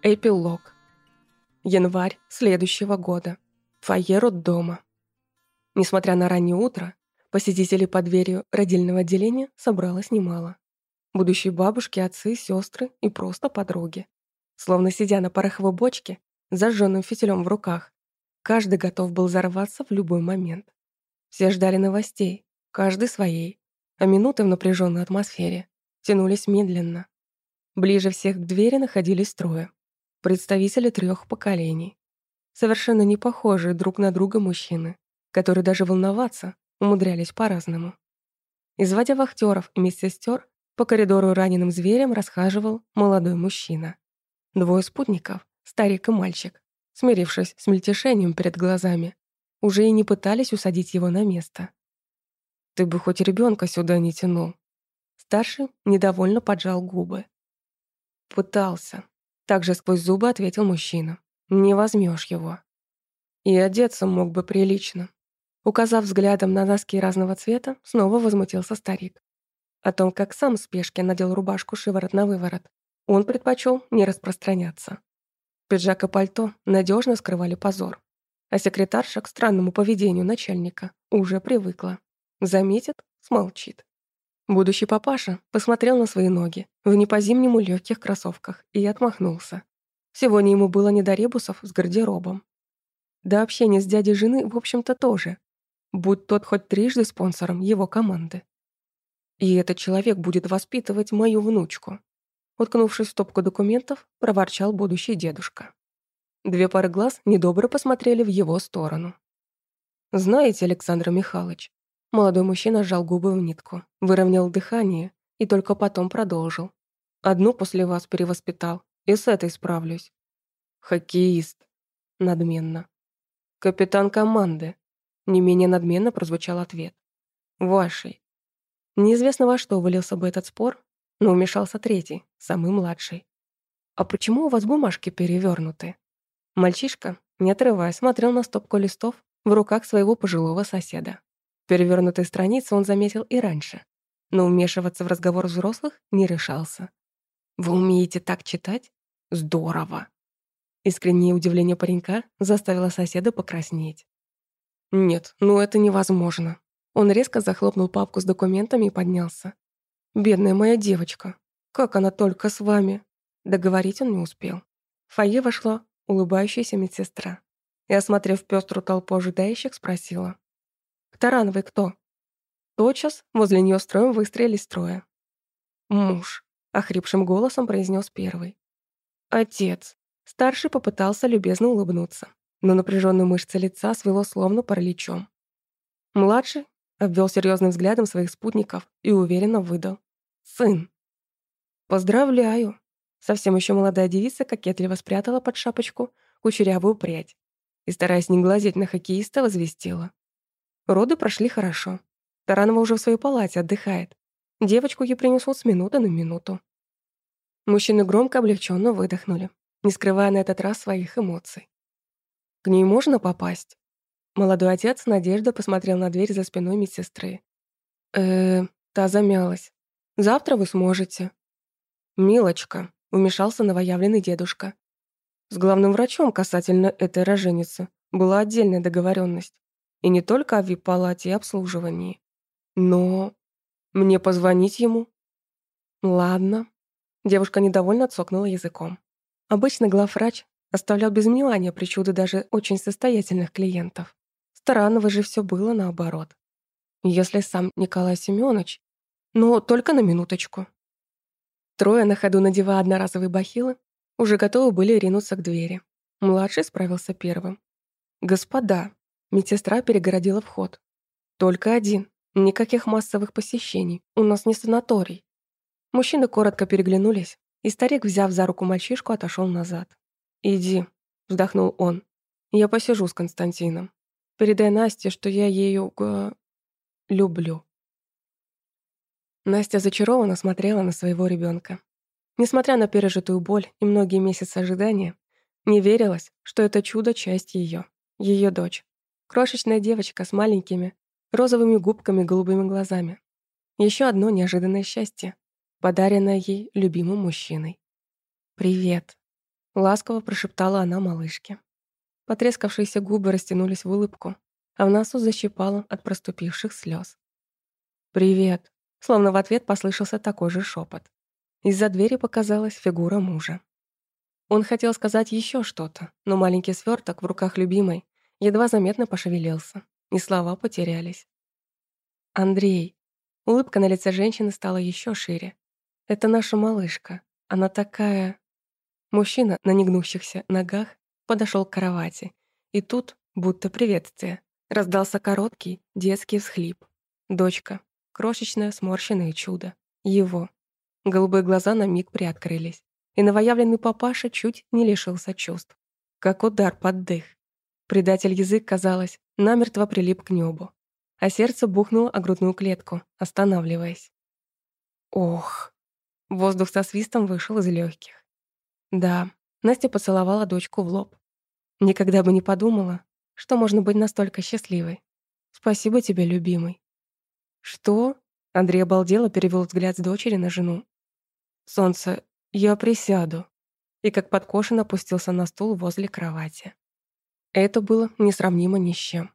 Эпилог. Январь следующего года. Фойе дома. Несмотря на раннее утро, посетителей под дверью родильного отделения собралось немало. Будущие бабушки, отцы, сестры и просто подруги. Словно сидя на пороховой бочке, зажженным фитилем в руках, каждый готов был взорваться в любой момент. Все ждали новостей, каждый своей, а минуты в напряженной атмосфере тянулись медленно. Ближе всех к двери находились трое представители трех поколений. Совершенно не похожие друг на друга мужчины, которые даже волноваться умудрялись по-разному. Изводя вахтеров и медсестер, по коридору раненым зверем расхаживал молодой мужчина. Двое спутников, старик и мальчик, смирившись с мельтешением перед глазами, уже и не пытались усадить его на место. «Ты бы хоть ребенка сюда не тянул». Старший недовольно поджал губы. Пытался, также сквозь зубы ответил мужчина. «Не возьмешь его». И одеться мог бы прилично. Указав взглядом на носки разного цвета, снова возмутился старик. О том, как сам в спешке надел рубашку шиворот на выворот, он предпочел не распространяться. Пиджак и пальто надежно скрывали позор. А секретарша к странному поведению начальника уже привыкла. Заметит — смолчит. Будущий папаша посмотрел на свои ноги в не по-зимнему легких кроссовках и отмахнулся. Сегодня ему было не до ребусов с гардеробом. До общения с дядей жены, в общем-то, тоже. Будь тот хоть трижды спонсором его команды. И этот человек будет воспитывать мою внучку. Уткнувшись в стопку документов, проворчал будущий дедушка. Две пары глаз недобро посмотрели в его сторону. «Знаете, Александр Михайлович, Молодой мужчина сжал губы в нитку, выровнял дыхание и только потом продолжил. «Одну после вас перевоспитал, и с этой справлюсь». «Хоккеист», — надменно. «Капитан команды», — не менее надменно прозвучал ответ. «Вашей». Неизвестно во что вылился бы этот спор, но вмешался третий, самый младший. «А почему у вас бумажки перевернуты?» Мальчишка, не отрывая, смотрел на стопку листов в руках своего пожилого соседа. Перевернутые страницы он заметил и раньше, но вмешиваться в разговор взрослых не решался. «Вы умеете так читать? Здорово!» Искреннее удивление паренька заставило соседа покраснеть. «Нет, ну это невозможно». Он резко захлопнул папку с документами и поднялся. «Бедная моя девочка, как она только с вами?» Договорить он не успел. В фойе вошла улыбающаяся медсестра и, осмотрев пеструю толпу ожидающих, спросила. Тарановой кто?» Тотчас возле нее строем выстроились трое. «Муж», — охрипшим голосом произнес первый. «Отец». Старший попытался любезно улыбнуться, но напряженные мышцы лица свело словно параличом. Младший обвел серьезным взглядом своих спутников и уверенно выдал. «Сын». «Поздравляю». Совсем еще молодая девица кокетливо спрятала под шапочку кучерявую прядь и, стараясь не глазеть на хоккеиста, возвестила. Роды прошли хорошо. Таранова уже в своей палате отдыхает. Девочку ей принесут с минуты на минуту. Мужчины громко облегченно выдохнули, не скрывая на этот раз своих эмоций. «К ней можно попасть?» Молодой отец Надежда посмотрел на дверь за спиной медсестры. э та замялась. «Завтра вы сможете». «Милочка», — вмешался новоявленный дедушка. С главным врачом касательно этой роженицы была отдельная договоренность. И не только о вип-палате и обслуживании. Но... Мне позвонить ему? Ладно. Девушка недовольно цокнула языком. Обычно главврач оставлял без внимания причуды даже очень состоятельных клиентов. Странного же все было наоборот. Если сам Николай Семенович, но только на минуточку. Трое, на ходу надевая одноразовые бахилы, уже готовы были ринуться к двери. Младший справился первым. «Господа, Медсестра перегородила вход. Только один. Никаких массовых посещений. У нас не санаторий. Мужчины коротко переглянулись, и старик, взяв за руку мальчишку, отошел назад. «Иди», — вздохнул он. «Я посижу с Константином. Передай Насте, что я ею... Г... люблю». Настя зачарованно смотрела на своего ребенка. Несмотря на пережитую боль и многие месяцы ожидания, не верилось, что это чудо — часть ее, ее дочь. Крошечная девочка с маленькими, розовыми губками голубыми глазами. Еще одно неожиданное счастье, подаренное ей любимым мужчиной. «Привет». Ласково прошептала она малышке. Потрескавшиеся губы растянулись в улыбку, а в носу защипало от проступивших слез. «Привет!» Словно в ответ послышался такой же шепот. Из-за двери показалась фигура мужа. Он хотел сказать еще что-то, но маленький сверток в руках любимой едва заметно пошевелился, и слова потерялись. «Андрей!» Улыбка на лице женщины стала еще шире. «Это наша малышка. Она такая...» Мужчина на негнущихся ногах подошел к кровати. И тут, будто приветствие, раздался короткий детский всхлип. Дочка, крошечное сморщенное чудо. Его. Голубые глаза на миг приоткрылись. И новоявленный папаша чуть не лишился чувств. Как удар под дых. Предатель язык, казалось, намертво прилип к небу. А сердце бухнуло о грудную клетку, останавливаясь. Ох. Воздух со свистом вышел из легких. Да, Настя поцеловала дочку в лоб. Никогда бы не подумала, что можно быть настолько счастливой. Спасибо тебе, любимый. Что? Андрей обалдело перевел взгляд с дочери на жену. Солнце, я присяду. И как подкошен опустился на стул возле кровати. Это было несравнимо ни с чем.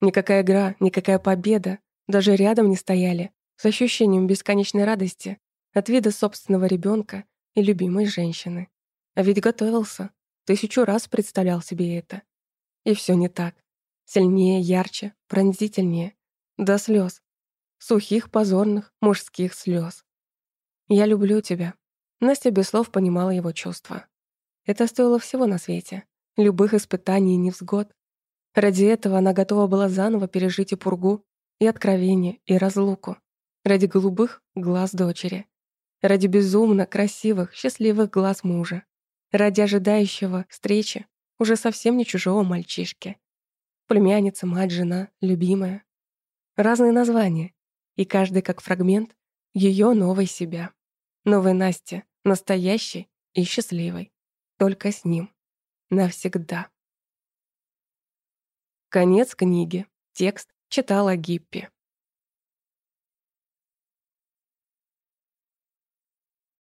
Никакая игра, никакая победа даже рядом не стояли с ощущением бесконечной радости от вида собственного ребенка и любимой женщины. А ведь готовился. Тысячу раз представлял себе это. И все не так. Сильнее, ярче, пронзительнее. До слез. Сухих, позорных, мужских слез. «Я люблю тебя». Настя без слов понимала его чувства. Это стоило всего на свете. Любых испытаний и невзгод. Ради этого она готова была заново пережить и пургу, и откровение, и разлуку. Ради голубых глаз дочери. Ради безумно красивых, счастливых глаз мужа ради ожидающего встречи уже совсем не чужого мальчишки. Племянница, мать, жена, любимая. Разные названия, и каждый как фрагмент ее новой себя. Новой Насти, настоящей и счастливой. Только с ним. Навсегда. Конец книги. Текст читала Гиппи.